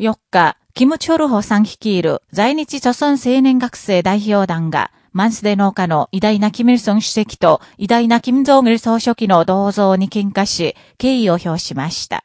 4日、キム・チョルホさん率いる在日朝鮮青年学生代表団が、マンスデ農家の偉大なキム・イルソン主席と偉大なキム・ジョン・ル総書記の銅像に喧嘩し、敬意を表しました。